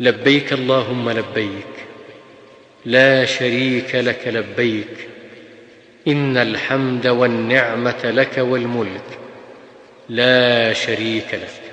لبيك اللهم لبيك. لا شريك لك لبيك. إن الحمد والنعمة لك والملك. لا شريك لك.